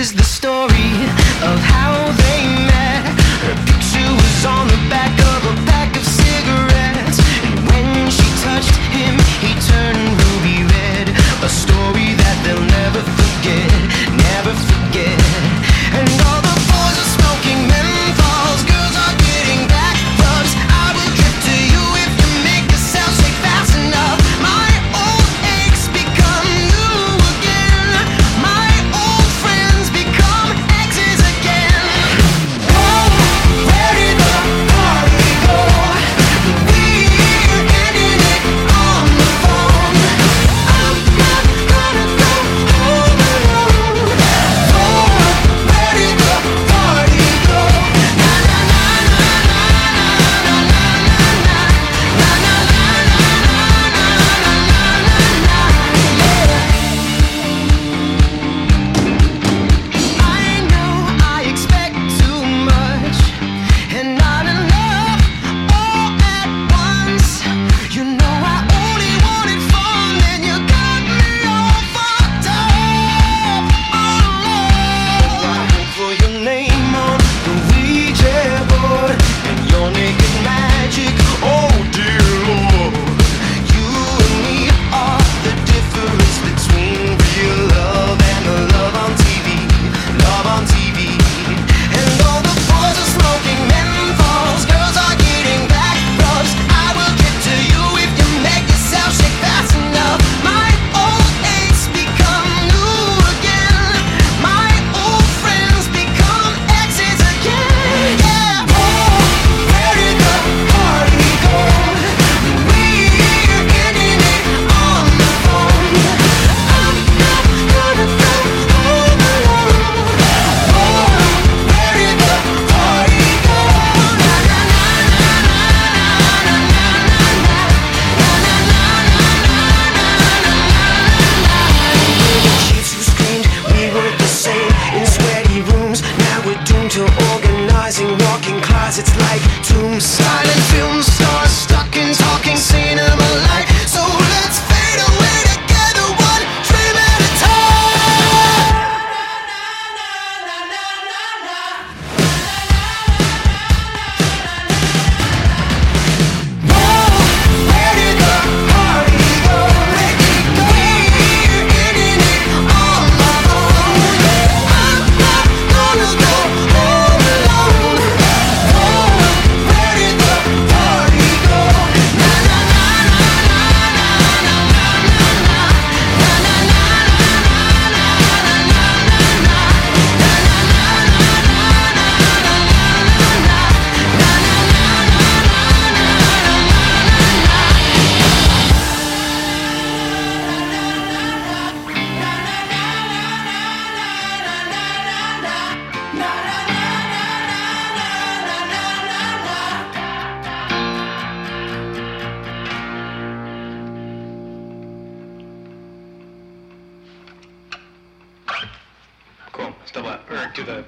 is the story. to organizing walking closets like tombs. Silent films to the left or to the.